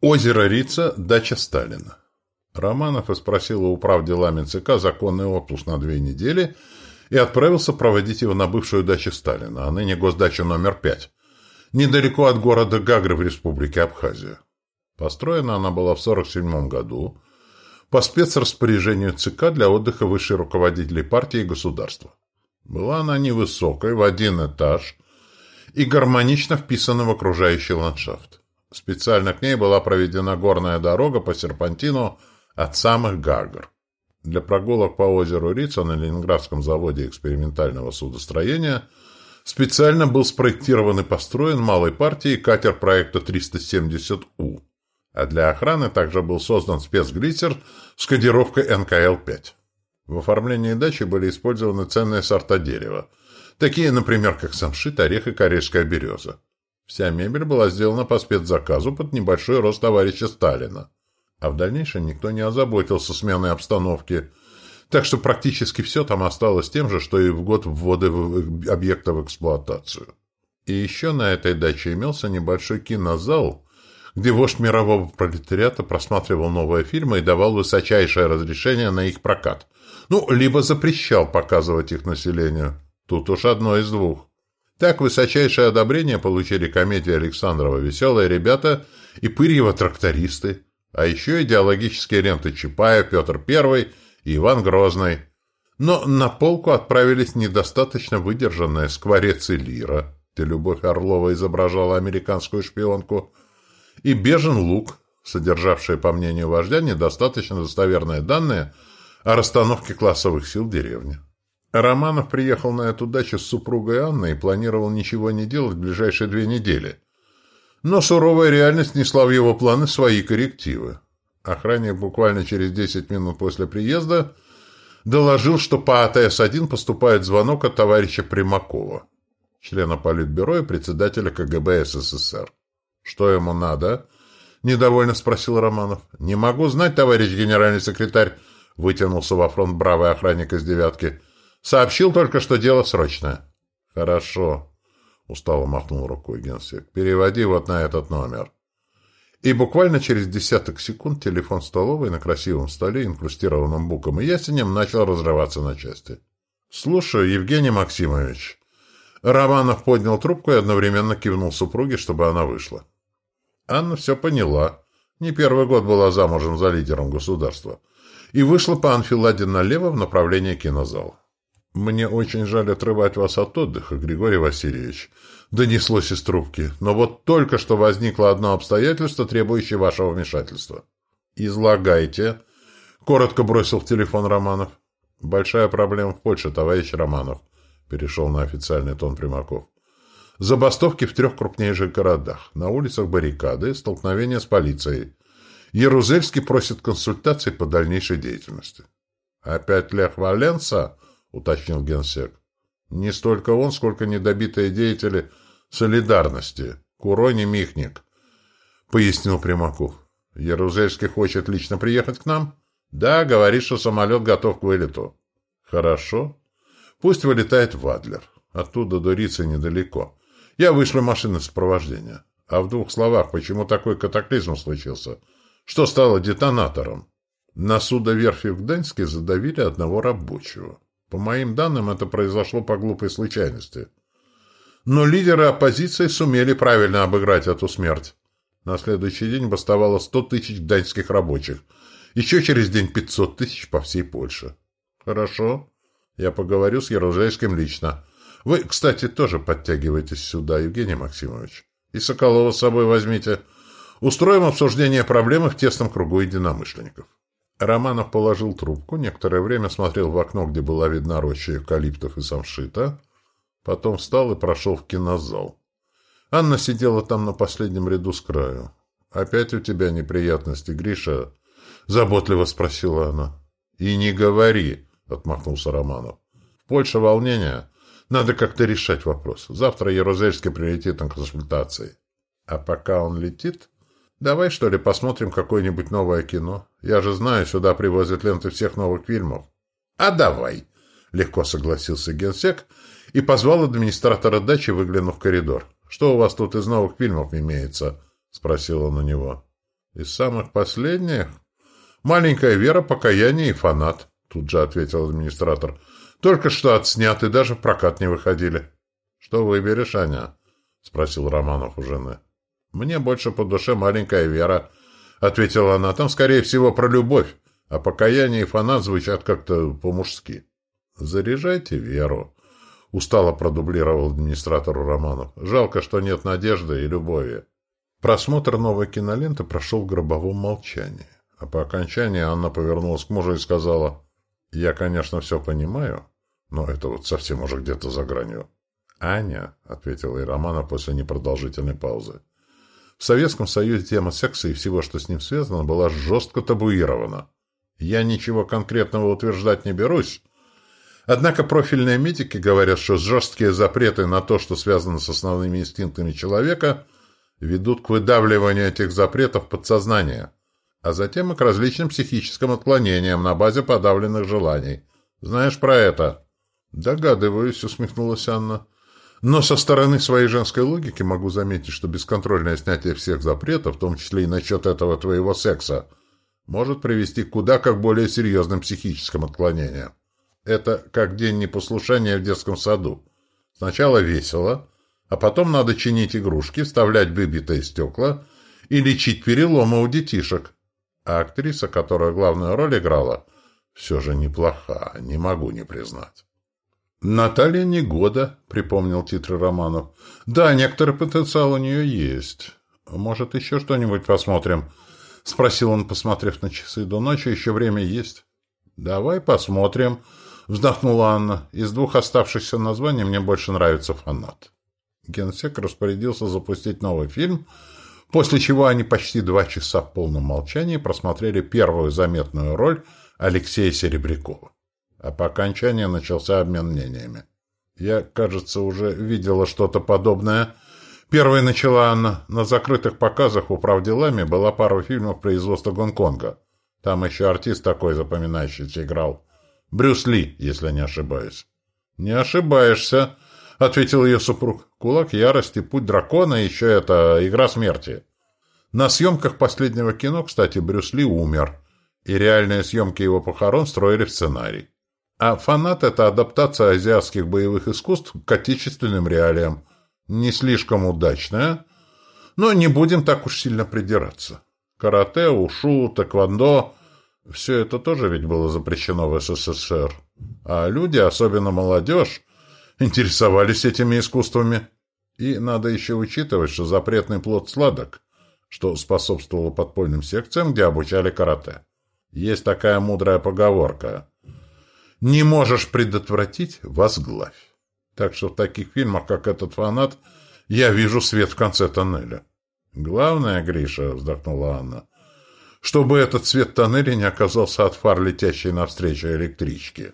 Озеро Рица, дача Сталина. Романов спросил у управ делами ЦК законный отпуск на две недели и отправился проводить его на бывшую дачу Сталина, а ныне госдачу номер пять, недалеко от города Гагры в республике Абхазия. Построена она была в 1947 году по спецраспоряжению ЦК для отдыха высших руководителей партии и государства. Была она невысокой, в один этаж, и гармонично вписана в окружающий ландшафт. Специально к ней была проведена горная дорога по серпантину от самых Гагр. Для прогулок по озеру Рица на Ленинградском заводе экспериментального судостроения специально был спроектирован и построен малой партией катер проекта 370У, а для охраны также был создан спецглиссер с кодировкой НКЛ-5. В оформлении дачи были использованы ценные сорта дерева, такие, например, как самшит, орех и корейская береза. Вся мебель была сделана по спецзаказу под небольшой рост товарища Сталина. А в дальнейшем никто не озаботился сменой обстановки. Так что практически все там осталось тем же, что и в год ввода объекта в эксплуатацию. И еще на этой даче имелся небольшой кинозал, где вождь мирового пролетариата просматривал новые фильмы и давал высочайшее разрешение на их прокат. Ну, либо запрещал показывать их населению. Тут уж одно из двух. Так высочайшее одобрение получили комедии Александрова «Веселые ребята» и Пырьева «Трактористы», а еще идеологические ленты Чапая, Петр I и Иван Грозный. Но на полку отправились недостаточно выдержанные «Скворец и Лира», где Любовь Орлова изображала американскую шпионку, и «Бежен лук», содержавшие, по мнению вождя, недостаточно достоверные данные о расстановке классовых сил в деревне. Романов приехал на эту дачу с супругой Анной и планировал ничего не делать в ближайшие две недели. Но суровая реальность несла в его планы свои коррективы. Охранник буквально через 10 минут после приезда доложил, что по АТС-1 поступает звонок от товарища Примакова, члена Политбюро и председателя КГБ СССР. «Что ему надо?» – недовольно спросил Романов. «Не могу знать, товарищ генеральный секретарь», – вытянулся во фронт бравый охранник из «девятки». Сообщил только, что дело срочное. Хорошо. Устало махнул рукой генсек. Переводи вот на этот номер. И буквально через десяток секунд телефон столовой на красивом столе, инкрустированном буком и ясенем, начал разрываться на части. «Слушаю, Евгений Максимович». Романов поднял трубку и одновременно кивнул супруге, чтобы она вышла. Анна все поняла. Не первый год была замужем за лидером государства. И вышла по анфиладе налево в направлении кинозала. «Мне очень жаль отрывать вас от отдыха, Григорий Васильевич», — донеслось из трубки. «Но вот только что возникло одно обстоятельство, требующее вашего вмешательства». «Излагайте», — коротко бросил в телефон Романов. «Большая проблема в Польше, товарищ Романов», — перешел на официальный тон Примаков. «Забастовки в трех крупнейших городах. На улицах баррикады, столкновения с полицией. Ярузельский просит консультаций по дальнейшей деятельности». «Опять Лех Валенса?» — уточнил генсек. «Не столько он, сколько недобитые деятели солидарности. Курони Михник», — пояснил Примаков. «Ярузельский хочет лично приехать к нам?» «Да, говорит, что самолет готов к вылету». «Хорошо. Пусть вылетает в Адлер. Оттуда до Рицы недалеко. Я вышлю машины сопровождения. А в двух словах, почему такой катаклизм случился? Что стало детонатором?» На судоверфи в Гданьске задавили одного рабочего. По моим данным, это произошло по глупой случайности. Но лидеры оппозиции сумели правильно обыграть эту смерть. На следующий день бастовало 100 тысяч даньских рабочих. Еще через день 500 тысяч по всей Польше. Хорошо. Я поговорю с Яружейским лично. Вы, кстати, тоже подтягивайтесь сюда, Евгений Максимович. И Соколова с собой возьмите. Устроим обсуждение проблемы в тесном кругу единомышленников. Романов положил трубку, некоторое время смотрел в окно, где была видна роща эвкалиптов и самшита, потом встал и прошел в кинозал. Анна сидела там на последнем ряду с краю. «Опять у тебя неприятности, Гриша?» — заботливо спросила она. «И не говори», — отмахнулся Романов. «В Польше волнение. Надо как-то решать вопрос. Завтра Ярузельский прилетит на консультации. А пока он летит, Давай, что ли, посмотрим какое-нибудь новое кино. Я же знаю, сюда привозят ленты всех новых фильмов. А давай, легко согласился генсек и позвал администратора дачи, выглянув в коридор. Что у вас тут из новых фильмов имеется? Спросил он у него. Из самых последних? Маленькая Вера, покаяние и фанат, тут же ответил администратор. Только что отсняты, даже в прокат не выходили. Что выберешь, Аня? Спросил Романов у жены. Мне больше по душе маленькая Вера, ответила она. Там, скорее всего, про любовь, а покаяние и фанат звучат как-то по-мужски. Заряжайте Веру. Устало продублировал администратору Романов. Жалко, что нет надежды и любови. Просмотр новой киноленты прошел в гробовом молчании. А по окончании Анна повернулась к мужу и сказала, «Я, конечно, все понимаю, но это вот совсем уже где-то за гранью». «Аня», — ответила и Романа после непродолжительной паузы, «в Советском Союзе тема секса и всего, что с ним связано, была жестко табуирована. Я ничего конкретного утверждать не берусь, Однако профильные медики говорят, что жесткие запреты на то, что связано с основными инстинктами человека, ведут к выдавливанию этих запретов подсознания, а затем и к различным психическим отклонениям на базе подавленных желаний. Знаешь про это? Догадываюсь, усмехнулась Анна. Но со стороны своей женской логики могу заметить, что бесконтрольное снятие всех запретов, в том числе и насчет этого твоего секса, может привести куда как более серьезным психическим отклонениям. Это как день непослушания в детском саду. Сначала весело, а потом надо чинить игрушки, вставлять выбитые стекла и лечить переломы у детишек. А актриса, которая главную роль играла, все же неплоха, не могу не признать. «Наталья Негода», — припомнил титры романов. «Да, некоторый потенциал у нее есть. Может, еще что-нибудь посмотрим?» — спросил он, посмотрев на часы. «До ночи еще время есть». «Давай посмотрим», Вздохнула Анна. Из двух оставшихся названий мне больше нравится «Фанат». Генсек распорядился запустить новый фильм, после чего они почти два часа в полном молчании просмотрели первую заметную роль Алексея Серебрякова. А по окончании начался обмен мнениями. «Я, кажется, уже видела что-то подобное», Первой начала Анна. На закрытых показах у «Правделами» была пара фильмов производства Гонконга. Там еще артист такой запоминающийся играл. Брюс Ли, если не ошибаюсь. Не ошибаешься, ответил ее супруг. Кулак ярости, путь дракона, еще это игра смерти. На съемках последнего кино, кстати, Брюс Ли умер, и реальные съемки его похорон строили в сценарий. А «Фанат» — это адаптация азиатских боевых искусств к отечественным реалиям. Не слишком удачная, но не будем так уж сильно придираться. Карате, ушу, тэквондо все это тоже ведь было запрещено в СССР. А люди, особенно молодежь, интересовались этими искусствами. И надо еще учитывать, что запретный плод сладок, что способствовало подпольным секциям, где обучали карате. Есть такая мудрая поговорка. «Не можешь предотвратить – возглавь». Так что в таких фильмах, как этот фанат, я вижу свет в конце тоннеля. «Главное, Гриша», – вздохнула Анна, – чтобы этот свет тоннеля не оказался от фар летящей навстречу электрички.